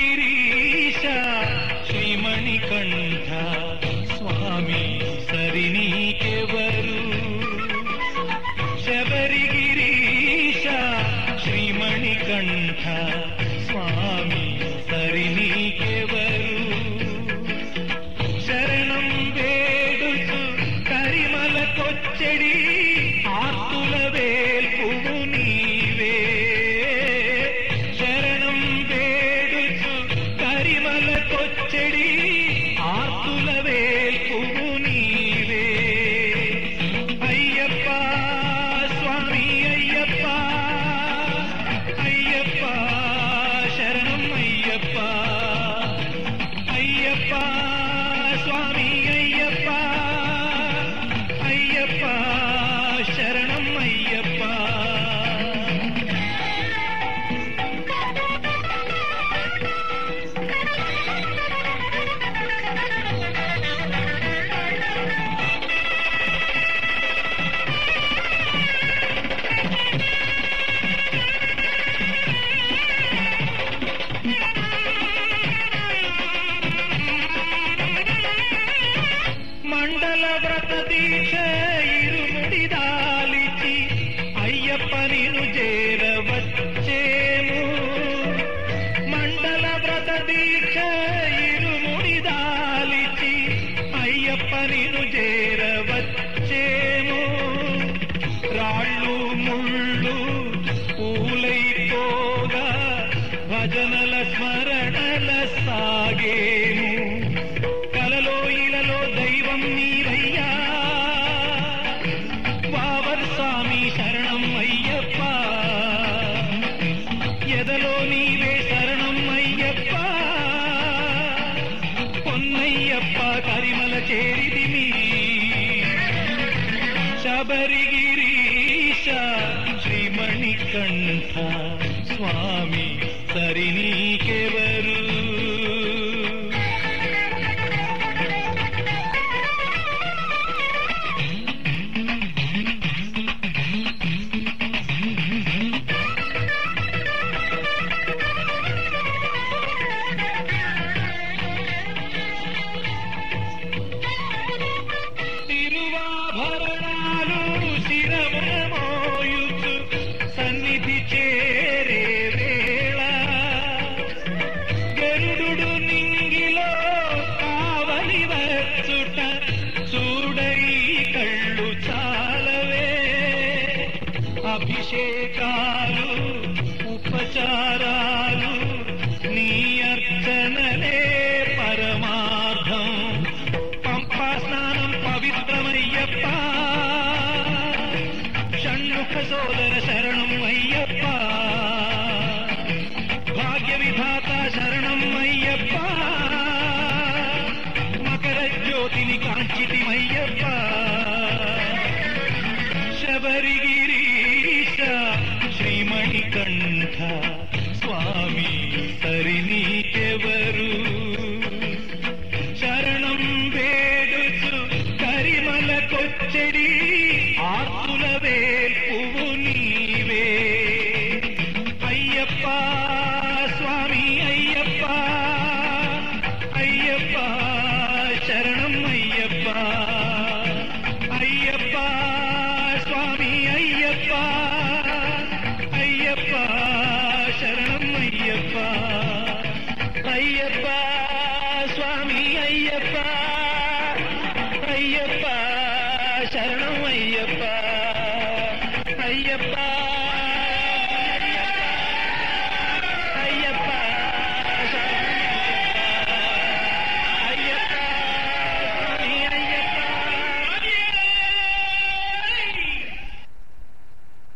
గిరీశ శ్రీమణి కంఠ స్వామి సరి నీకెవరు శబరి గిరీశ శ్రీమణి మండల వ్రత దీక్ష ఇరుముడి దాలిచి అయ్యప్ప నిను చేరవచ్చేము. మండల వ్రత దీక్ష ఇరుముడి దాలిచి అయ్యప్ప నిను చేరవచ్చేము. రాళ్ళు ముళ్ళు పూలైపోగా భజనల స్మరణల సాగేము కలలో ఇలలో దైవం నీవయ్యా గిరీశ శ్రీమణి కంఠ స్వామి సరి నీకెవరు చంద్రుడు నింగిలో కావలి వచ్చుట చూడై కళ్ళు చాలవే. అభిషేకాలు ఉపచారాలు నీ అర్చనలే పరమార్థం. పంపా స్నానం పవిత్రమయ్యప్ప. షణ్ముఖ సోదర శరణం శబరిగిరీశ శ్రీమణి కంఠ. ஐயப்பா சுவாமி ஐயப்பா ஐயப்பா சரணம் ஐயப்பா ஐயப்பா.